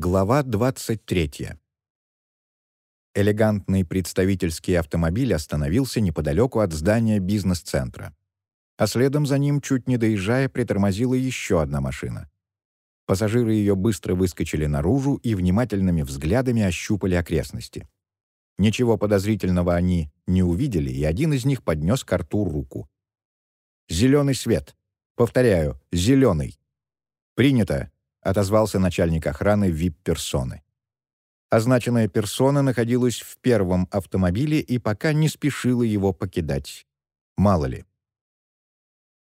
Глава 23. Элегантный представительский автомобиль остановился неподалеку от здания бизнес-центра. А следом за ним, чуть не доезжая, притормозила еще одна машина. Пассажиры ее быстро выскочили наружу и внимательными взглядами ощупали окрестности. Ничего подозрительного они не увидели, и один из них поднес к рту руку. «Зеленый свет. Повторяю, зеленый. Принято», — отозвался начальник охраны вип-персоны. Означенная персона находилась в первом автомобиле и пока не спешила его покидать. Мало ли.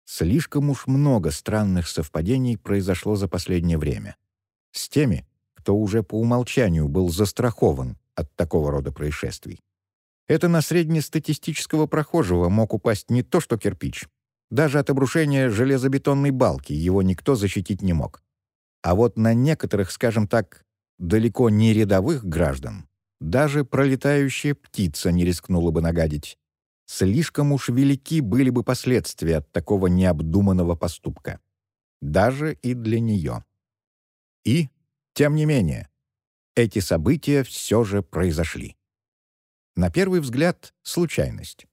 Слишком уж много странных совпадений произошло за последнее время. С теми, кто уже по умолчанию был застрахован от такого рода происшествий. Это на среднестатистического прохожего мог упасть не то что кирпич. Даже от обрушения железобетонной балки его никто защитить не мог. А вот на некоторых, скажем так, далеко не рядовых граждан даже пролетающая птица не рискнула бы нагадить. Слишком уж велики были бы последствия от такого необдуманного поступка. Даже и для нее. И, тем не менее, эти события все же произошли. На первый взгляд — случайность.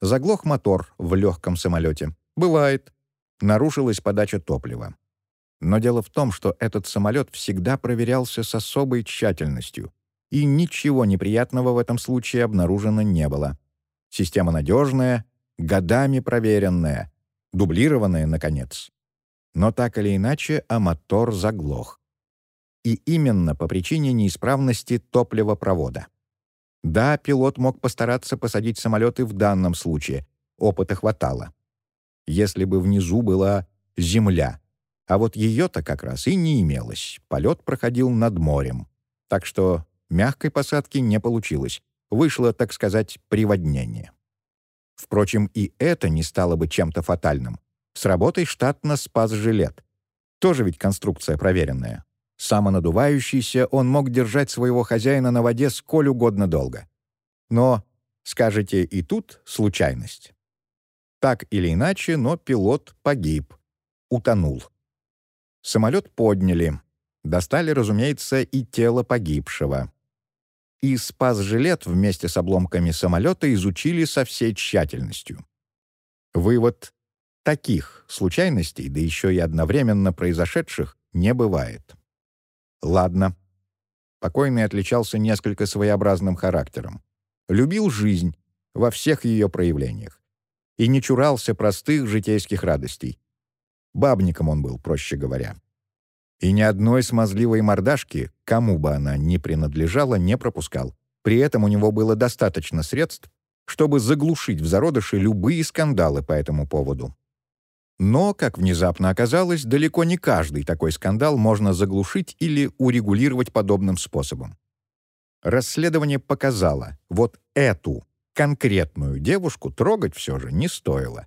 Заглох мотор в легком самолете. Бывает. Нарушилась подача топлива. Но дело в том, что этот самолет всегда проверялся с особой тщательностью, и ничего неприятного в этом случае обнаружено не было. Система надежная, годами проверенная, дублированная, наконец. Но так или иначе, а мотор заглох. И именно по причине неисправности топливопровода. Да, пилот мог постараться посадить самолеты в данном случае, опыта хватало. Если бы внизу была земля — а вот ее-то как раз и не имелось. Полет проходил над морем. Так что мягкой посадки не получилось. Вышло, так сказать, приводнение. Впрочем, и это не стало бы чем-то фатальным. С работой штатно спас жилет. Тоже ведь конструкция проверенная. Самонадувающийся он мог держать своего хозяина на воде сколь угодно долго. Но, скажете, и тут случайность. Так или иначе, но пилот погиб, утонул. Самолет подняли. Достали, разумеется, и тело погибшего. И спас-жилет вместе с обломками самолета изучили со всей тщательностью. Вывод — таких случайностей, да еще и одновременно произошедших, не бывает. Ладно. Покойный отличался несколько своеобразным характером. Любил жизнь во всех ее проявлениях и не чурался простых житейских радостей. Бабником он был, проще говоря. И ни одной смазливой мордашки, кому бы она ни принадлежала, не пропускал. При этом у него было достаточно средств, чтобы заглушить в зародыше любые скандалы по этому поводу. Но, как внезапно оказалось, далеко не каждый такой скандал можно заглушить или урегулировать подобным способом. Расследование показало, вот эту конкретную девушку трогать все же не стоило,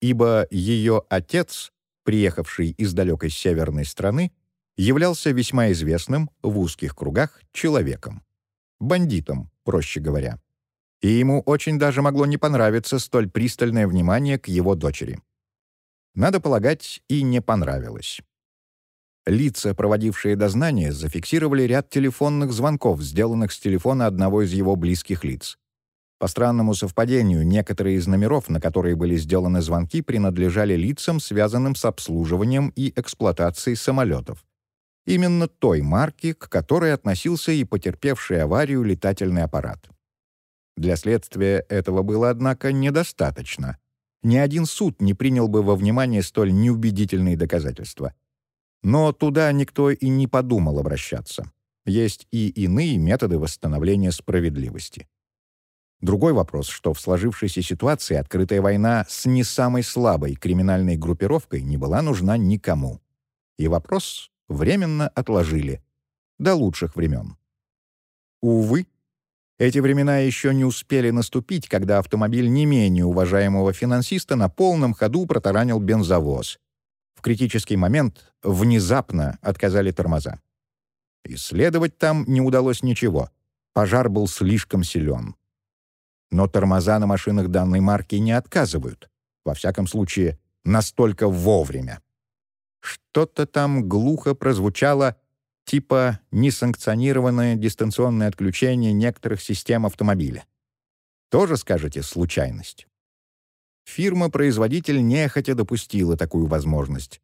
ибо ее отец приехавший из далекой северной страны, являлся весьма известным в узких кругах человеком. Бандитом, проще говоря. И ему очень даже могло не понравиться столь пристальное внимание к его дочери. Надо полагать, и не понравилось. Лица, проводившие дознание, зафиксировали ряд телефонных звонков, сделанных с телефона одного из его близких лиц. По странному совпадению, некоторые из номеров, на которые были сделаны звонки, принадлежали лицам, связанным с обслуживанием и эксплуатацией самолетов. Именно той марки, к которой относился и потерпевший аварию летательный аппарат. Для следствия этого было, однако, недостаточно. Ни один суд не принял бы во внимание столь неубедительные доказательства. Но туда никто и не подумал обращаться. Есть и иные методы восстановления справедливости. Другой вопрос, что в сложившейся ситуации открытая война с не самой слабой криминальной группировкой не была нужна никому. И вопрос временно отложили. До лучших времен. Увы, эти времена еще не успели наступить, когда автомобиль не менее уважаемого финансиста на полном ходу протаранил бензовоз. В критический момент внезапно отказали тормоза. Исследовать там не удалось ничего. Пожар был слишком силен. Но тормоза на машинах данной марки не отказывают. Во всяком случае, настолько вовремя. Что-то там глухо прозвучало типа несанкционированное дистанционное отключение некоторых систем автомобиля. Тоже скажете «случайность». Фирма-производитель нехотя допустила такую возможность.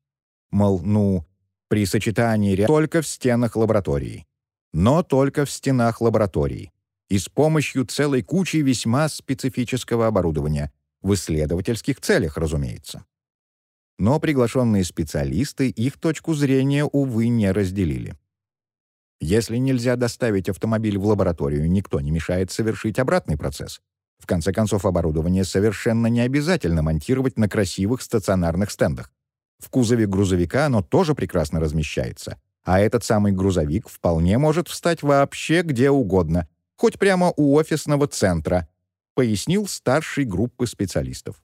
Мол, ну, при сочетании только в стенах лаборатории. Но только в стенах лаборатории. И с помощью целой кучи весьма специфического оборудования. В исследовательских целях, разумеется. Но приглашенные специалисты их точку зрения, увы, не разделили. Если нельзя доставить автомобиль в лабораторию, никто не мешает совершить обратный процесс. В конце концов, оборудование совершенно не обязательно монтировать на красивых стационарных стендах. В кузове грузовика оно тоже прекрасно размещается. А этот самый грузовик вполне может встать вообще где угодно, хоть прямо у офисного центра, пояснил старший группы специалистов.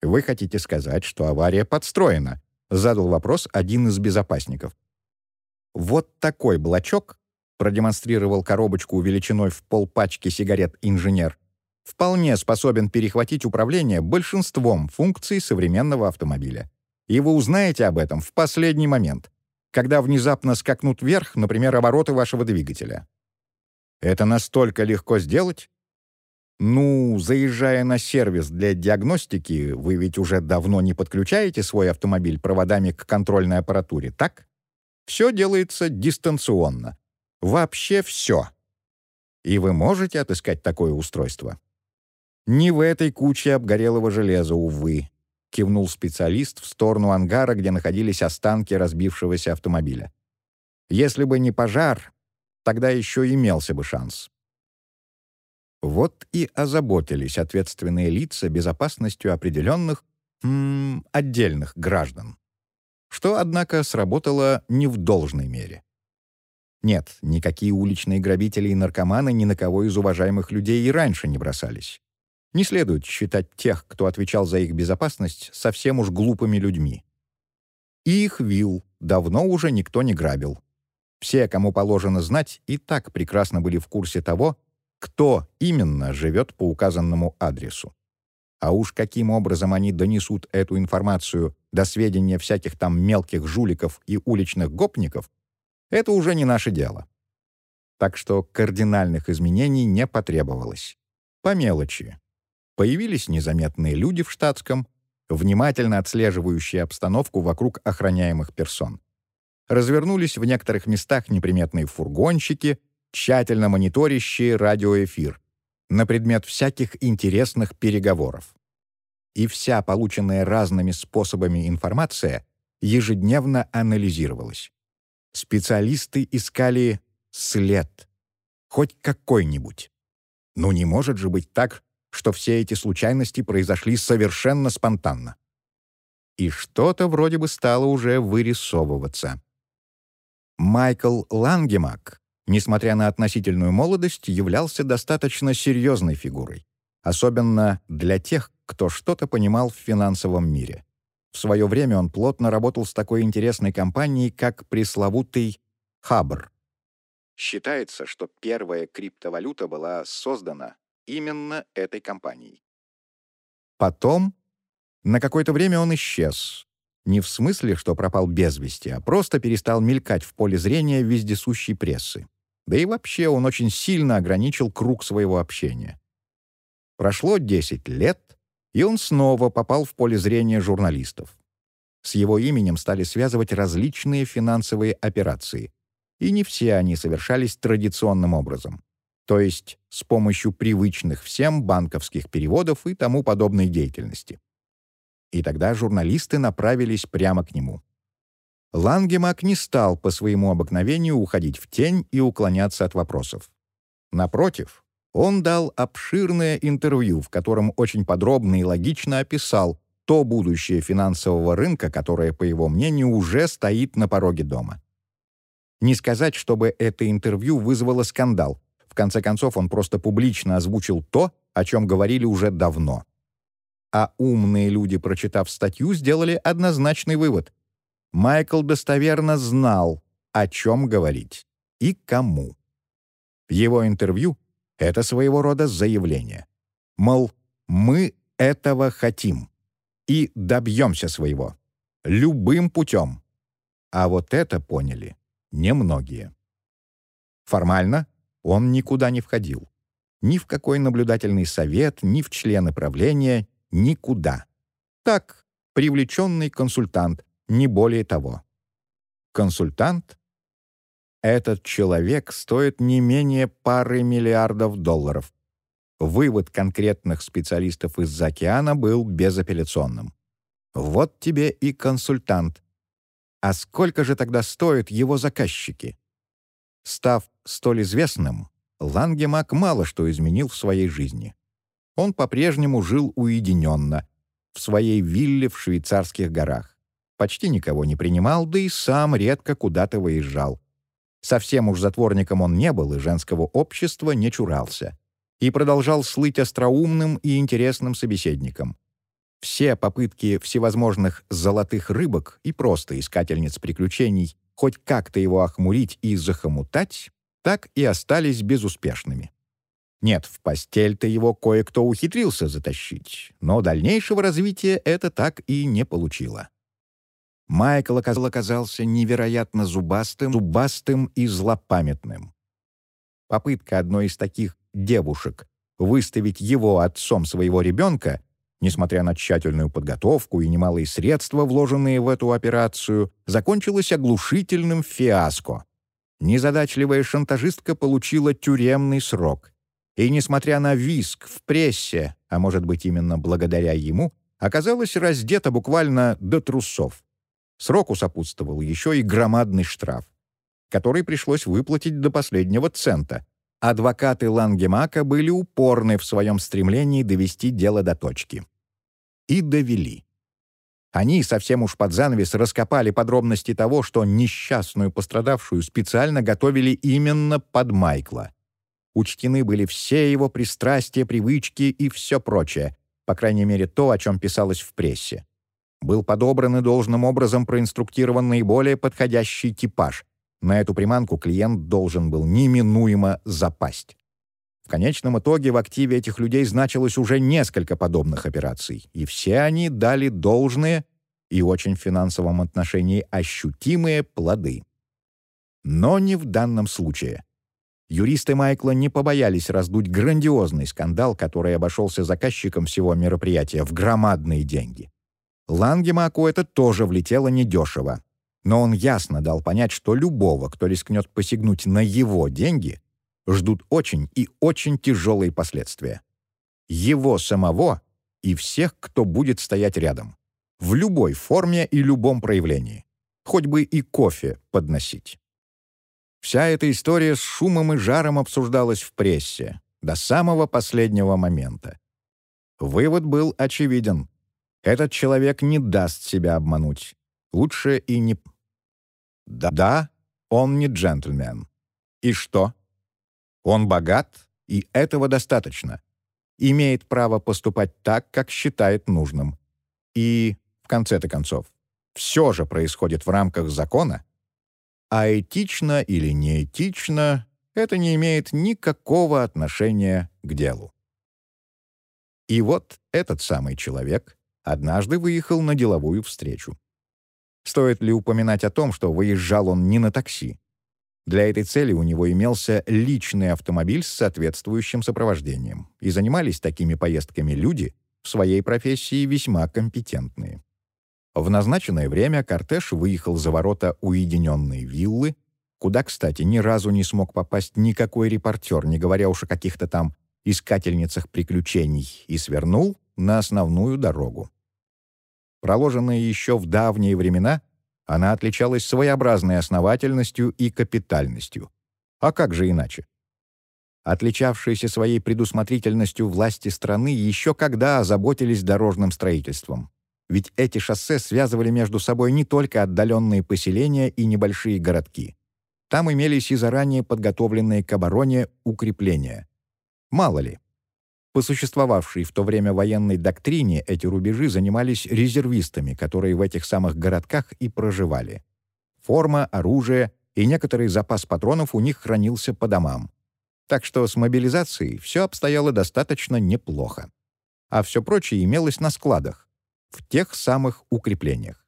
«Вы хотите сказать, что авария подстроена?» — задал вопрос один из безопасников. Вот такой блочок, продемонстрировал коробочку величиной в полпачки сигарет инженер, вполне способен перехватить управление большинством функций современного автомобиля. И вы узнаете об этом в последний момент, когда внезапно скакнут вверх, например, обороты вашего двигателя. Это настолько легко сделать? Ну, заезжая на сервис для диагностики, вы ведь уже давно не подключаете свой автомобиль проводами к контрольной аппаратуре, так? Все делается дистанционно. Вообще все. И вы можете отыскать такое устройство? Не в этой куче обгорелого железа, увы, кивнул специалист в сторону ангара, где находились останки разбившегося автомобиля. Если бы не пожар, тогда еще имелся бы шанс. Вот и озаботились ответственные лица безопасностью определенных м отдельных граждан что, однако, сработало не в должной мере. Нет, никакие уличные грабители и наркоманы ни на кого из уважаемых людей и раньше не бросались. Не следует считать тех, кто отвечал за их безопасность, совсем уж глупыми людьми. И их вил давно уже никто не грабил. Все, кому положено знать, и так прекрасно были в курсе того, кто именно живет по указанному адресу. А уж каким образом они донесут эту информацию до сведения всяких там мелких жуликов и уличных гопников, это уже не наше дело. Так что кардинальных изменений не потребовалось. По мелочи. Появились незаметные люди в штатском, внимательно отслеживающие обстановку вокруг охраняемых персон. Развернулись в некоторых местах неприметные фургонщики, тщательно мониторящие радиоэфир, на предмет всяких интересных переговоров. И вся полученная разными способами информация ежедневно анализировалась. Специалисты искали след, хоть какой-нибудь. Ну не может же быть так, что все эти случайности произошли совершенно спонтанно. И что-то вроде бы стало уже вырисовываться. Майкл Лангемак несмотря на относительную молодость, являлся достаточно серьезной фигурой, особенно для тех, кто что-то понимал в финансовом мире. В свое время он плотно работал с такой интересной компанией, как пресловутый Хабр. Считается, что первая криптовалюта была создана именно этой компанией. Потом, на какое-то время он исчез. Не в смысле, что пропал без вести, а просто перестал мелькать в поле зрения вездесущей прессы. Да и вообще он очень сильно ограничил круг своего общения. Прошло 10 лет, и он снова попал в поле зрения журналистов. С его именем стали связывать различные финансовые операции, и не все они совершались традиционным образом, то есть с помощью привычных всем банковских переводов и тому подобной деятельности. И тогда журналисты направились прямо к нему. Лангемак не стал по своему обыкновению уходить в тень и уклоняться от вопросов. Напротив, он дал обширное интервью, в котором очень подробно и логично описал то будущее финансового рынка, которое, по его мнению, уже стоит на пороге дома. Не сказать, чтобы это интервью вызвало скандал. В конце концов, он просто публично озвучил то, о чем говорили уже давно. А умные люди, прочитав статью, сделали однозначный вывод. Майкл достоверно знал, о чем говорить и кому. Его интервью — это своего рода заявление. Мол, мы этого хотим и добьемся своего. Любым путем. А вот это поняли немногие. Формально он никуда не входил. Ни в какой наблюдательный совет, ни в члены правления, никуда. Так, привлеченный консультант, не более того. Консультант? Этот человек стоит не менее пары миллиардов долларов. Вывод конкретных специалистов из-за океана был безапелляционным. Вот тебе и консультант. А сколько же тогда стоят его заказчики? Став столь известным, Лангемак мало что изменил в своей жизни. Он по-прежнему жил уединенно, в своей вилле в швейцарских горах. Почти никого не принимал, да и сам редко куда-то выезжал. Совсем уж затворником он не был и женского общества не чурался. И продолжал слыть остроумным и интересным собеседником. Все попытки всевозможных «золотых рыбок» и просто искательниц приключений хоть как-то его охмурить и захомутать, так и остались безуспешными. Нет, в постель-то его кое-кто ухитрился затащить, но дальнейшего развития это так и не получило. Майкл оказался невероятно зубастым, зубастым и злопамятным. Попытка одной из таких девушек выставить его отцом своего ребенка несмотря на тщательную подготовку и немалые средства, вложенные в эту операцию, закончилась оглушительным фиаско. Незадачливая шантажистка получила тюремный срок. И, несмотря на виск в прессе, а может быть именно благодаря ему, оказалась раздета буквально до трусов. Сроку сопутствовал еще и громадный штраф, который пришлось выплатить до последнего цента. Адвокаты Лангемака были упорны в своем стремлении довести дело до точки и довели. Они совсем уж под занавес раскопали подробности того, что несчастную пострадавшую специально готовили именно под Майкла. Учтены были все его пристрастия, привычки и все прочее, по крайней мере то, о чем писалось в прессе. Был подобран и должным образом проинструктирован наиболее подходящий типаж. На эту приманку клиент должен был неминуемо запасть. В конечном итоге в активе этих людей значилось уже несколько подобных операций, и все они дали должные и очень в финансовом отношении ощутимые плоды. Но не в данном случае. Юристы Майкла не побоялись раздуть грандиозный скандал, который обошелся заказчиком всего мероприятия в громадные деньги. Лангемаку это тоже влетело недешево. Но он ясно дал понять, что любого, кто рискнет посягнуть на его деньги, ждут очень и очень тяжелые последствия. Его самого и всех, кто будет стоять рядом. В любой форме и любом проявлении. Хоть бы и кофе подносить. Вся эта история с шумом и жаром обсуждалась в прессе до самого последнего момента. Вывод был очевиден. Этот человек не даст себя обмануть. Лучше и не... Да, да, он не джентльмен. И что? Он богат, и этого достаточно. Имеет право поступать так, как считает нужным. И, в конце-то концов, все же происходит в рамках закона. А этично или неэтично — это не имеет никакого отношения к делу. И вот этот самый человек однажды выехал на деловую встречу. Стоит ли упоминать о том, что выезжал он не на такси, для этой цели у него имелся личный автомобиль с соответствующим сопровождением, и занимались такими поездками люди в своей профессии весьма компетентные. В назначенное время кортеж выехал за ворота уединенной виллы, куда, кстати, ни разу не смог попасть никакой репортер, не говоря уж о каких-то там искательницах приключений, и свернул на основную дорогу. Проложенная еще в давние времена, она отличалась своеобразной основательностью и капитальностью. А как же иначе? Отличавшиеся своей предусмотрительностью власти страны еще когда озаботились дорожным строительством. Ведь эти шоссе связывали между собой не только отдаленные поселения и небольшие городки. Там имелись и заранее подготовленные к обороне укрепления. Мало ли, по существовавшей в то время военной доктрине эти рубежи занимались резервистами, которые в этих самых городках и проживали. Форма, оружие и некоторый запас патронов у них хранился по домам. Так что с мобилизацией все обстояло достаточно неплохо. А все прочее имелось на складах, в тех самых укреплениях.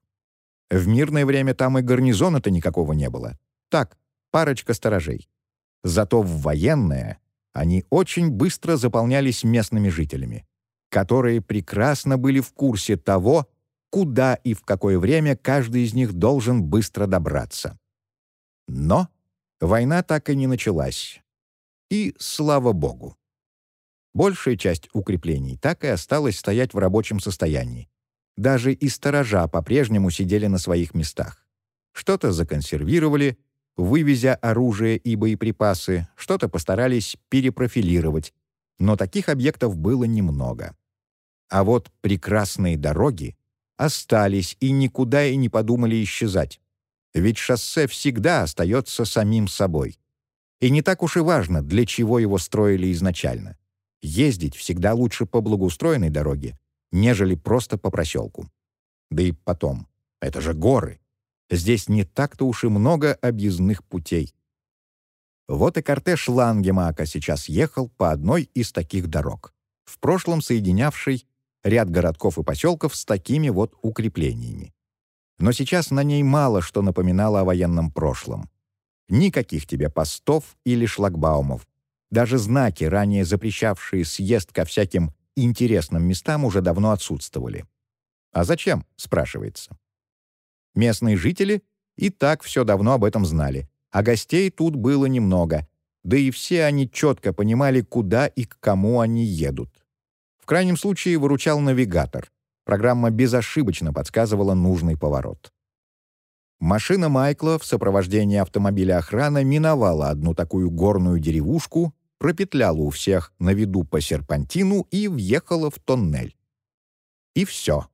В мирное время там и гарнизона-то никакого не было. Так, парочка сторожей. Зато в военное они очень быстро заполнялись местными жителями, которые прекрасно были в курсе того, куда и в какое время каждый из них должен быстро добраться. Но война так и не началась. И слава богу. Большая часть укреплений так и осталась стоять в рабочем состоянии. Даже и сторожа по-прежнему сидели на своих местах. Что-то законсервировали, вывезя оружие и боеприпасы, что-то постарались перепрофилировать, но таких объектов было немного. А вот прекрасные дороги остались и никуда и не подумали исчезать. Ведь шоссе всегда остается самим собой. И не так уж и важно, для чего его строили изначально. Ездить всегда лучше по благоустроенной дороге, нежели просто по проселку. Да и потом, это же горы. Здесь не так-то уж и много объездных путей. Вот и кортеж Лангемака сейчас ехал по одной из таких дорог, в прошлом соединявшей ряд городков и поселков с такими вот укреплениями. Но сейчас на ней мало что напоминало о военном прошлом. Никаких тебе постов или шлагбаумов. Даже знаки, ранее запрещавшие съезд ко всяким интересным местам, уже давно отсутствовали. А зачем, спрашивается. Местные жители и так все давно об этом знали, а гостей тут было немного, да и все они четко понимали, куда и к кому они едут. В крайнем случае выручал навигатор. Программа безошибочно подсказывала нужный поворот. Машина Майкла в сопровождении автомобиля охраны миновала одну такую горную деревушку, пропетляла у всех на виду по серпантину и въехала в тоннель. И все.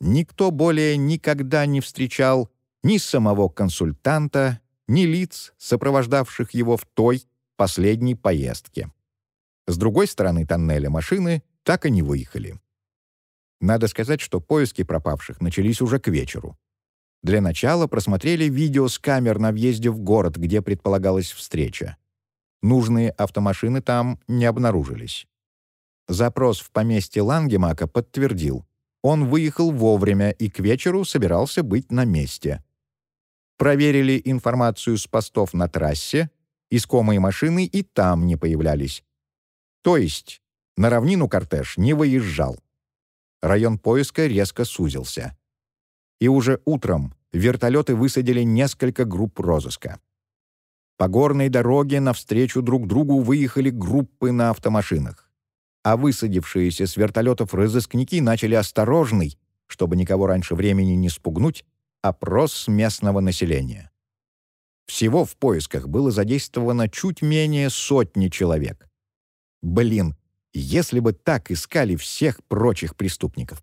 Никто более никогда не встречал ни самого консультанта, ни лиц, сопровождавших его в той, последней поездке. С другой стороны тоннеля машины так и не выехали. Надо сказать, что поиски пропавших начались уже к вечеру. Для начала просмотрели видео с камер на въезде в город, где предполагалась встреча. Нужные автомашины там не обнаружились. Запрос в поместье Лангемака подтвердил, он выехал вовремя и к вечеру собирался быть на месте. Проверили информацию с постов на трассе, искомые машины и там не появлялись. То есть на равнину кортеж не выезжал. Район поиска резко сузился. И уже утром вертолеты высадили несколько групп розыска. По горной дороге навстречу друг другу выехали группы на автомашинах а высадившиеся с вертолетов разыскники начали осторожный, чтобы никого раньше времени не спугнуть, опрос местного населения. Всего в поисках было задействовано чуть менее сотни человек. Блин, если бы так искали всех прочих преступников.